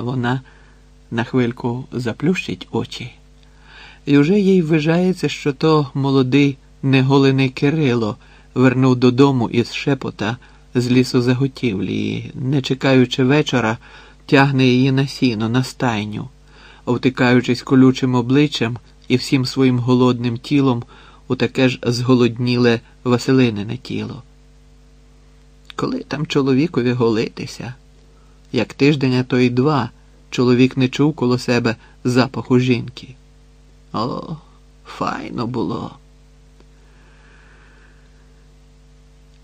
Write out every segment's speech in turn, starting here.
вона на хвильку заплющить очі. І вже їй вважається, що то молодий неголений Кирило вернув додому із шепота з лісозаготівлі і, не чекаючи вечора, тягне її на сіно, на стайню, втикаючись колючим обличчям і всім своїм голодним тілом у таке ж зголодніле Василинине тіло. Коли там чоловікові голитися, як тиждень, а то й два, чоловік не чув коло себе запаху жінки. О, файно було.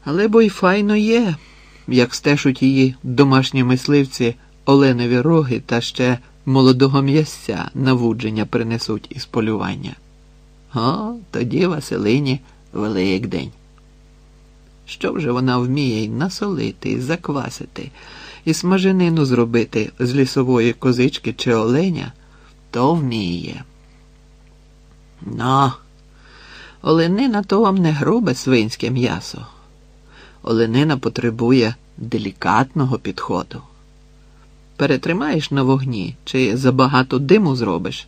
Але бо й файно є, як стешуть її домашні мисливці оленові роги та ще молодого м'ясця навудження принесуть із полювання. О, тоді Василині Великдень. Що вже вона вміє й насолити, і заквасити, і смаженину зробити з лісової козички чи оленя, то вміє. Ну, оленина то вам не грубе свинське м'ясо. Оленина потребує делікатного підходу. Перетримаєш на вогні чи забагато диму зробиш,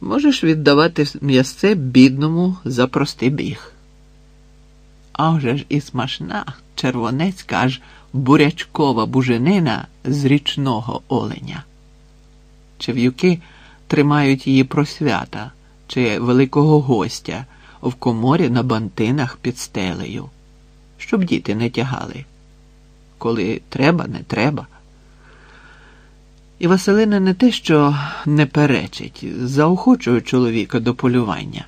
можеш віддавати м'ясце бідному за простий біг. А вже ж і смачна червонецька аж бурячкова буженина з річного оленя. Чев'юки тримають її просвята чи великого гостя в коморі на бантинах під стелею, щоб діти не тягали. Коли треба, не треба. І Василина не те, що не перечить, заохочує чоловіка до полювання.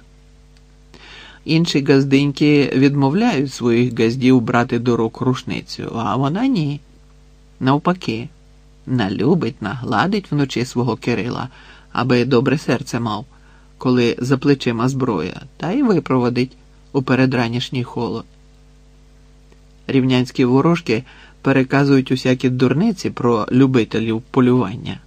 Інші газдиньки відмовляють своїх газдів брати до рук рушницю, а вона ні. Навпаки, налюбить, нагладить вночі свого Кирила, аби добре серце мав, коли за плечима зброя, та й випроводить у передранішній холод. Рівнянські ворожки переказують усякі дурниці про любителів полювання.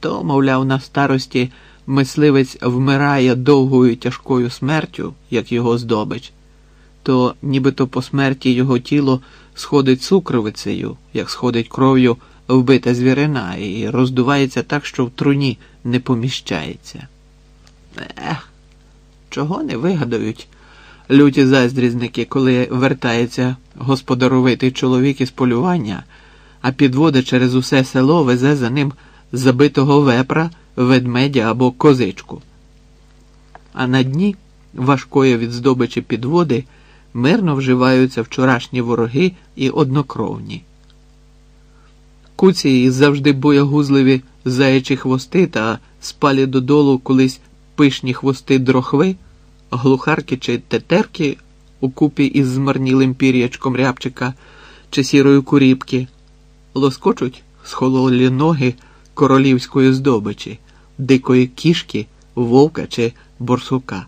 То, мовляв, на старості мисливець вмирає довгою тяжкою смертю, як його здобич, то нібито по смерті його тіло сходить сукровицею, як сходить кров'ю вбита звірина, і роздувається так, що в труні не поміщається. Ех, чого не вигадають люті заздрізники, коли вертається господаровитий чоловік із полювання, а підводи через усе село везе за ним забитого вепра, ведмедя або козичку. А на дні важкої від здобичі підводи мирно вживаються вчорашні вороги і однокровні. Куці і завжди боягузливі заячі хвости та спалі додолу колись пишні хвости дрохви, глухарки чи тетерки у купі із змарнілим пір'ячком рябчика чи сірої куріпки, лоскочуть схололі ноги королівської здобичі, дикої кішки, вовка чи борсука.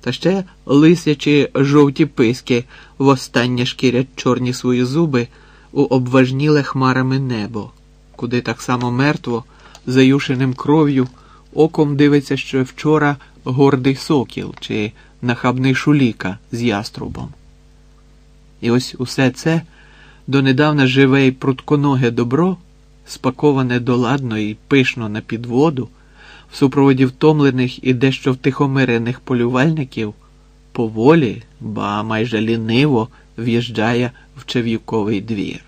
Та ще лисячі жовті писки востаннє шкірять чорні свої зуби у обважніле хмарами небо, куди так само мертво, заюшеним кров'ю, оком дивиться, що вчора гордий сокіл чи нахабний шуліка з яструбом. І ось усе це донедавна живе й прутконоге добро, спаковане доладно і пишно на підводу, в супроводі втомлених і дещо втихомирених полювальників, поволі, ба майже ліниво в'їжджає в Чев'юковий двір.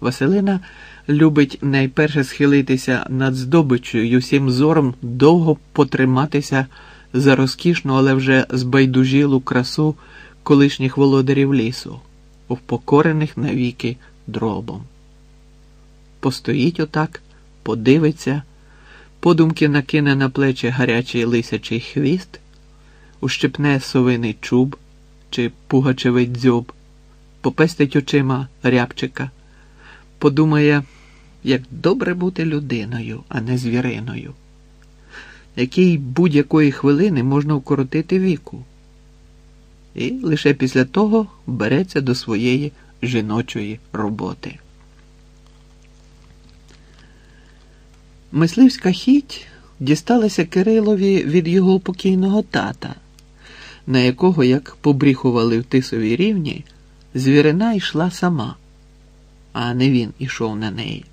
Василина любить найперше схилитися над здобиччю і усім зором довго потриматися за розкішну, але вже збайдужілу красу колишніх володарів лісу, впокорених навіки дробом. Постоїть отак, подивиться, подумки накине на плечі гарячий лисячий хвіст, ущипне совиний чуб чи пугачевий дзьоб, попестить очима рябчика, подумає, як добре бути людиною, а не звіриною, якій будь-якої хвилини можна вкоротити віку. І лише після того береться до своєї жіночої роботи. Мисливська хіть дісталася Кирилові від його покійного тата, на якого, як побріхували в тисовій рівні, звірина йшла сама а не він ішов на неї.